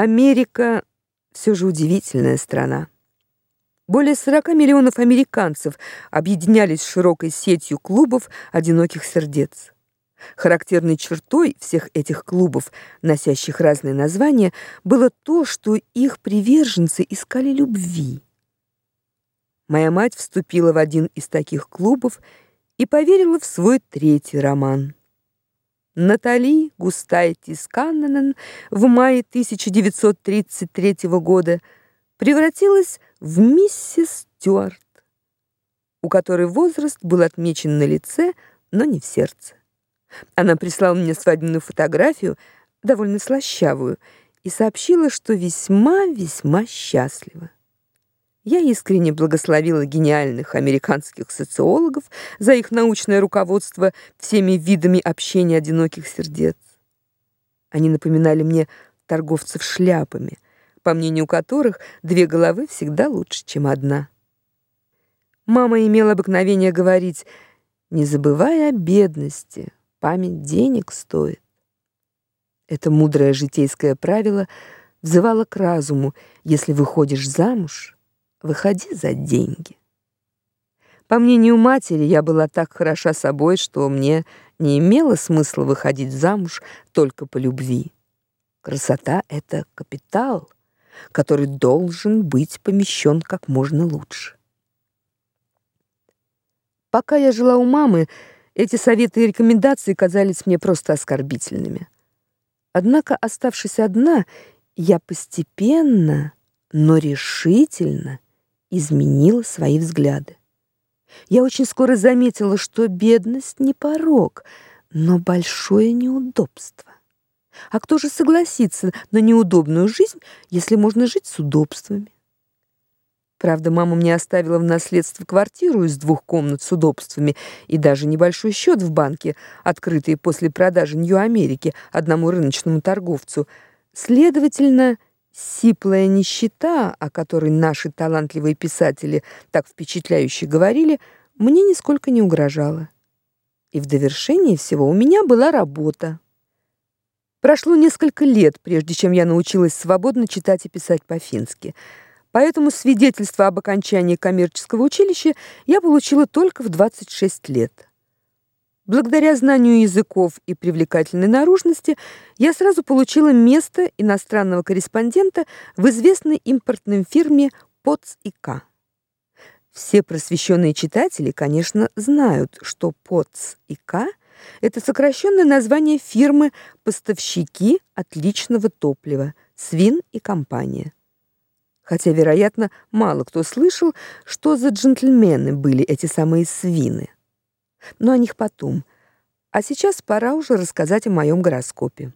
Америка все же удивительная страна. Более 40 миллионов американцев объединялись широкой сетью клубов одиноких сердец. Характерной чертой всех этих клубов, носящих разные названия, было то, что их приверженцы искали любви. Моя мать вступила в один из таких клубов и поверила в свой третий роман. Натали Густайте-Сканненен в мае 1933 года превратилась в миссис Стюарт, у которой возраст был отмечен на лице, но не в сердце. Она прислала мне свадебную фотографию, довольно слащавую, и сообщила, что весьма-весьма счастлива. Я искренне благословила гениальных американских социологов за их научное руководство всеми видами общения одиноких сердец. Они напоминали мне торговцев шляпами, по мнению которых две головы всегда лучше, чем одна. Мама имела обыкновение говорить: "Не забывай о бедности, память денег стоит". Это мудрое житейское правило взывало к разуму: если выходишь замуж, выходи за деньги. По мнению матери, я была так хороша собой, что мне не имело смысла выходить замуж только по любви. Красота это капитал, который должен быть помещен как можно лучше. Пока я жила у мамы, эти советы и рекомендации казались мне просто оскорбительными. Однако, оставшись одна, я постепенно, но решительно изменила свои взгляды. Я очень скоро заметила, что бедность не порок, но большое неудобство. А кто же согласится на неудобную жизнь, если можно жить с удобствами? Правда, мама мне оставила в наследство квартиру из двух комнат с удобствами и даже небольшой счет в банке, открытый после продажи Нью-Америки одному рыночному торговцу. Следовательно, Сиплая нищета, о которой наши талантливые писатели так впечатляюще говорили, мне нисколько не угрожала. И в довершение всего у меня была работа. Прошло несколько лет, прежде чем я научилась свободно читать и писать по-фински. Поэтому свидетельство об окончании коммерческого училища я получила только в 26 лет. Благодаря знанию языков и привлекательной наружности я сразу получила место иностранного корреспондента в известной импортной фирме Потс и К. Все просвещенные читатели, конечно, знают, что Потс и К это сокращенное название фирмы Поставщики отличного топлива Свин и компания. Хотя, вероятно, мало кто слышал, что за джентльмены были эти самые свины но о них потом. А сейчас пора уже рассказать о моем гороскопе.